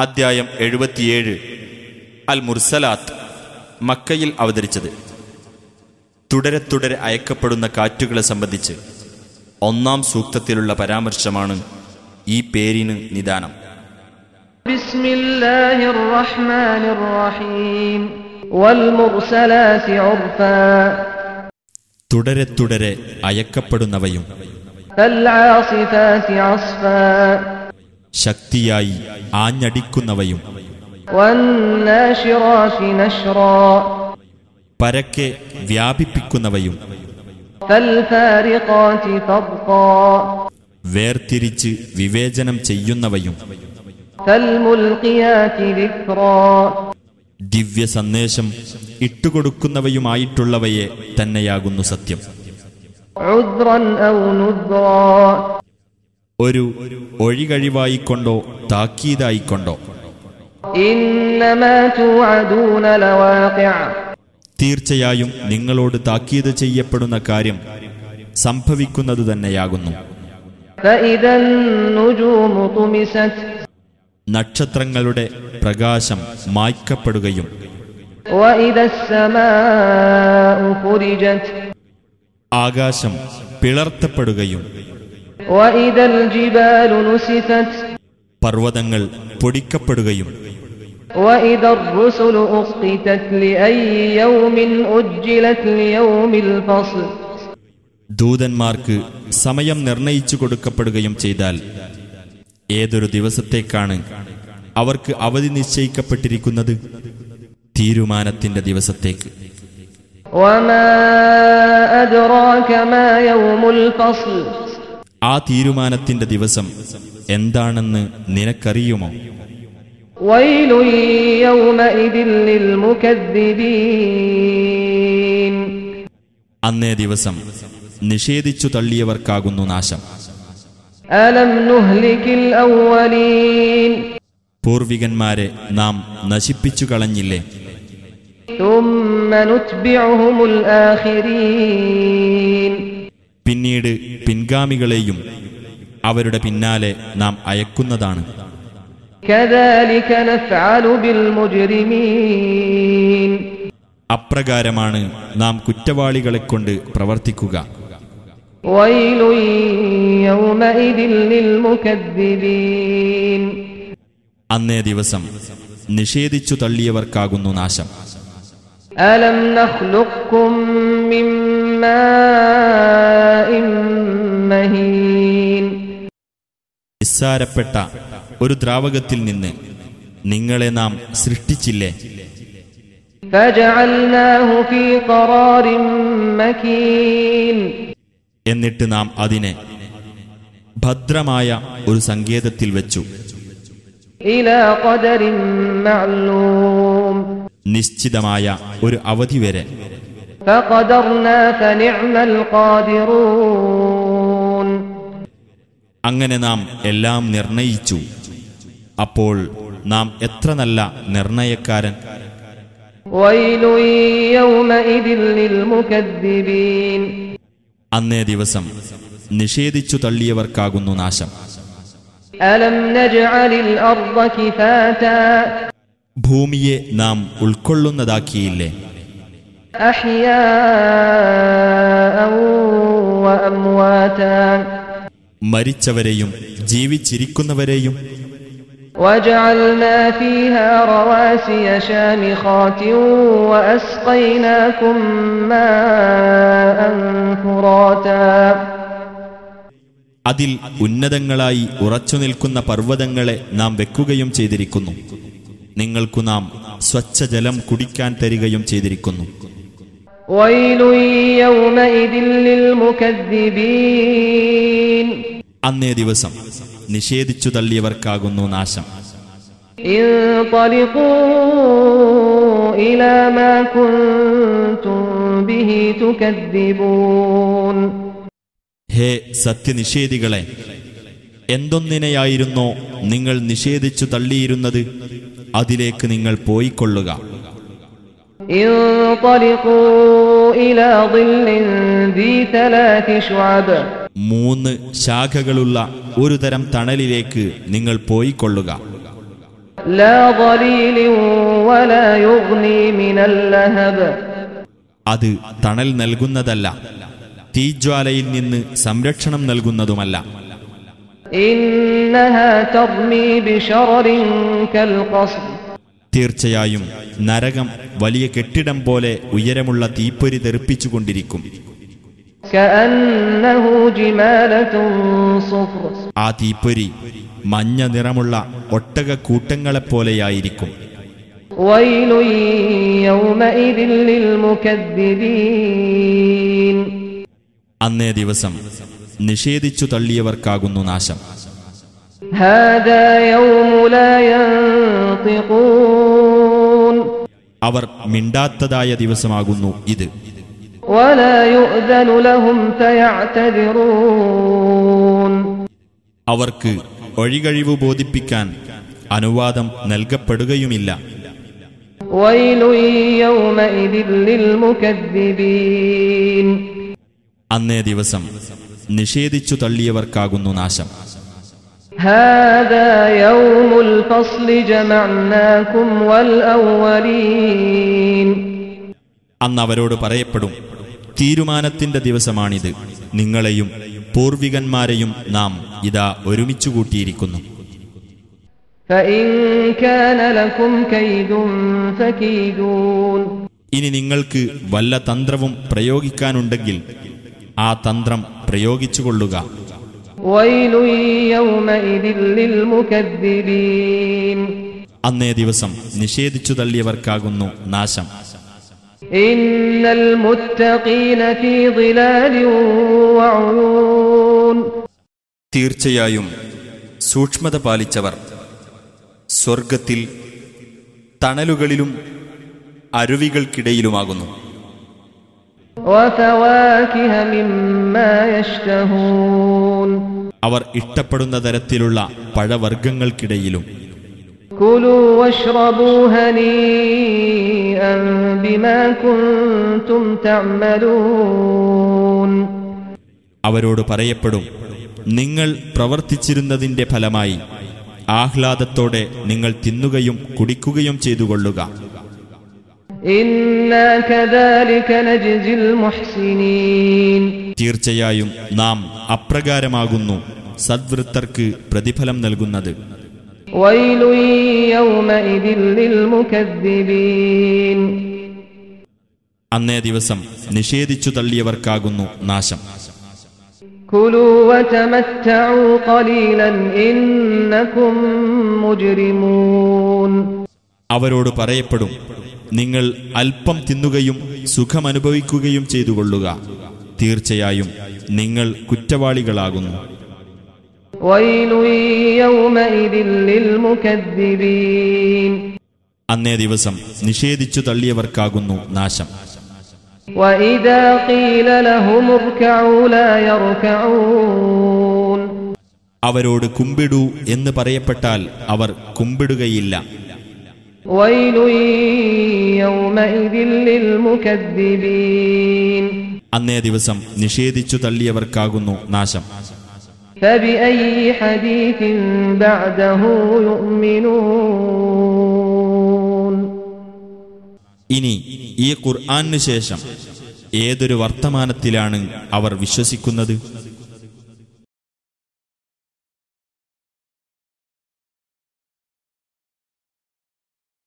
അദ്ധ്യായം എഴുപത്തിയേഴ്. അൽ മുർസലാത്ത് മക്കയിൽ അവതരിച്ചത്. തുടരെ തുടരെ അയക്കപ്പെടുന്ന കാറ്റുകളെ സംബന്ധിച്ച് ഒന്നാം സൂക്തത്തിലുള്ള പരാമർശമാണ് ഈ പേരിന് നിദാനം. തുടരെ തുടരെ അയക്കപ്പെടുന്നവയും ശക്തിയായി ആഞ്ഞടിക്കുന്നവയും പരക്കെ വ്യാപിപ്പിക്കുന്നവയും വേർതിരിച്ച് വിവേചനം ചെയ്യുന്നവയും ദിവ്യ സന്ദേശം ഇട്ടുകൊടുക്കുന്നവയുമായിട്ടുള്ളവയെ തന്നെയാകുന്നു സത്യം. ഒരു ഒഴികഴിവായിക്കൊണ്ടോ താക്കീതായിക്കൊണ്ടോ? തീർച്ചയായും നിങ്ങളോട് താക്കീത് ചെയ്യപ്പെടുന്ന കാര്യം സംഭവിക്കുന്നത് തന്നെയാകുന്നു. നക്ഷത്രങ്ങളുടെ പ്രകാശം മായ്ക്കപ്പെടുകയും ആകാശം പിളർത്തപ്പെടുകയും പർവ്വതങ്ങൾ പൊടിക്കപ്പെടുകയും وإذا الرسل أقتت لأي يوم أجلت ليوم الفصل ദൂതന്മാർക്ക് സമയം നിർണയിച്ചു കൊടുക്കപ്പെടുകയും ചെയ്താൽ ഏതൊരു ദിവസത്തേക്കാണ് അവർക്ക് അവധി നിശ്ചയിക്കപ്പെട്ടിരിക്കുന്നത് തീരുമാനത്തിന്റെ ദിവസത്തേക്ക് وما أدراك ما يوم الفصل ആ തീരുമാനത്തിന്റെ ദിവസം എന്താണെന്ന് നിനക്കറിയുമോ ويل يومئذ للمكذبين അന്നേ ദിവസം നിഷേധിച്ചു തള്ളിയവർക്കാകുന്നു നാശം ألم نهلك الأولين പൂർവികന്മാരെ നാം നശിപ്പിച്ചു കളഞ്ഞില്ലേ ثم نتبعهم الآخرين പിന്നീട് പിൻഗാമികളെയും അവരുടെ പിന്നാലെ നാം അയക്കുന്നതാണ്. അപ്രകാരമാണ് നാം കുറ്റവാളികളെ കൊണ്ട് പ്രവർത്തിക്കുക. അന്നേ ദിവസം നിഷേധിച്ചു തള്ളിയവർക്കാകുന്നു നാശം. അലം നഖ്ലുഖും മിമ്മാ നിസ്സാരപ്പെട്ട ഒരു ദ്രാവകത്തിൽ നിന്ന് നിങ്ങളെ നാം സൃഷ്ടിച്ചില്ലേ? എന്നിട്ട് നാം അതിനെ ഭദ്രമായ ഒരു സങ്കേതത്തിൽ വെച്ചു. നിശ്ചിതമായ ഒരു അവധി വരെ അങ്ങനെ നാം എല്ലാം നിർണയിച്ചു. അപ്പോൾ നാം എത്ര നല്ല നിർണയക്കാരൻ. അന്നേ ദിവസം നിഷേധിച്ചു തള്ളിയവർക്കാകുന്നു നാശം. ഭൂമിയെ നാം ഉൾക്കൊള്ളുന്നതാക്കിയില്ലേ? മരിച്ചവരെയും ജീവിച്ചിരിക്കുന്നവരെയും وجعلنا فيها رواسي شامخات وأسقيناكم ماء فراتا അതിൽ ഉന്നതങ്ങളായി ഉറച്ചു നിൽക്കുന്ന പർവ്വതങ്ങളെ നാം വെക്കുകയും ചെയ്തിരിക്കുന്നു നിങ്ങൾക്കു നാം സ്വച്ഛജലം കുടിക്കാൻ തരികയും ചെയ്തിരിക്കുന്നു ويل يومئذ للمكذبين അന്നേ ദിവസം നിഷേധിച്ചു തള്ളിയവർക്കാകുന്നു നാശം. ഹേ സത്യനിഷേധികളെ എന്തൊന്നിനെയായിരുന്നോ നിങ്ങൾ നിഷേധിച്ചു തള്ളിയിരുന്നത്? അതിലേക്ക് നിങ്ങൾ പോയിക്കൊള്ളുക. മൂന്ന് ശാഖകളുള്ള ഒരു തരം തണലിലേക്ക് നിങ്ങൾ പോയിക്കൊള്ളുക. അത് തണൽ നൽകുന്നതല്ല തീജ്വാലയിൽ നിന്ന് സംരക്ഷണം നൽകുന്നതുമല്ല. ഇന്നഹ തർമീ ബിശററിൻ കൽ ഖസ്ബ്. തീർച്ചയായും നരകം വലിയ കെട്ടിടം പോലെ ഉയരമുള്ള തീപ്പൊരി തെറിപ്പിച്ചുകൊണ്ടിരിക്കും ആ തീപ്പൊരി മഞ്ഞ നിറമുള്ള ഒട്ടക കൂട്ടങ്ങളെപ്പോലെയായിരിക്കും അന്നേ ദിവസം നിഷേധിച്ചു തള്ളിയവർക്കാകുന്നു നാശം. അവർ മിണ്ടാത്തതായ ദിവസമാകുന്നു ഇത്. അവർക്ക് ഒഴികഴിവ് ബോധിപ്പിക്കാൻ അനുവാദം നൽകപ്പെടുകയുമില്ല. അന്നേ ദിവസം നിഷേധിച്ചു തള്ളിയവർക്കാകുന്നു നാശം. هذا يوم الفصل جمعناكم والأولين അന്ന് അവരോട് പറയപ്പെടും തീരുമാനത്തിന്റെ ദിവസമാണിത് നിങ്ങളെയും പൂർവികന്മാരെയും നാം ഇതാ ഒരുമിച്ചു കൂട്ടിയിരിക്കുന്നു فإن كان لكم كيد فكيدون ഇനി നിങ്ങൾക്ക് വല്ല തന്ത്രവും പ്രയോഗിക്കാനുണ്ടെങ്കിൽ ആ തന്ത്രം പ്രയോഗിച്ചുകൊള്ളുക ويل يومئذ للمكذبين അന്നേ ദിവസം നിഷേധിച്ചു തള്ളിയവർക്കാകുന്നു നാശം. തീർച്ചയായും സൂക്ഷ്മത പാലിച്ചവർ സ്വർഗത്തിൽ തണലുകളിലും അരുവികൾക്കിടയിലുമാകുന്നു. അവർ ഇഷ്ടപ്പെടുന്ന തരത്തിലുള്ള പഴവർഗങ്ങൾക്കിടയിലും അവരോട് പറയപ്പെടും നിങ്ങൾ പ്രവർത്തിച്ചിരുന്നതിന്റെ ഫലമായി ആഹ്ലാദത്തോടെ നിങ്ങൾ തിന്നുകയും കുടിക്കുകയും ചെയ്തുകൊള്ളുക. തീർച്ചയായും നാം അപ്രകാരമാകുന്നു സദ്വൃത്തർക്ക് പ്രതിഫലം നൽകുന്നത്. അന്നേ ദിവസം നിഷേധിച്ചു തള്ളിയവർക്കാകുന്നു നാശം. അവരോട് പറയപ്പെടും നിങ്ങൾ അല്പം തിന്നുകയും സുഖമനുഭവിക്കുകയും ചെയ്തു കൊള്ളുക തീർച്ചയായും നിങ്ങൾ കുറ്റവാളികളാകുന്നു. അന്നേ ദിവസം നിഷേധിച്ചു തള്ളിയവർക്കാകുന്നു നാശം. അവരോട് കുമ്പിടൂ എന്ന് പറയപ്പെട്ടാൽ അവർ കുമ്പിടുകയില്ല. അന്നേ ദിവസം നിഷേധിച്ചു തള്ളിയവർക്കാകുന്നു നാശം. ഇനി ഈ ഖുർആാനു ശേഷം ഏതൊരു വർത്തമാനത്തിലാണ് അവർ വിശ്വസിക്കുന്നത്?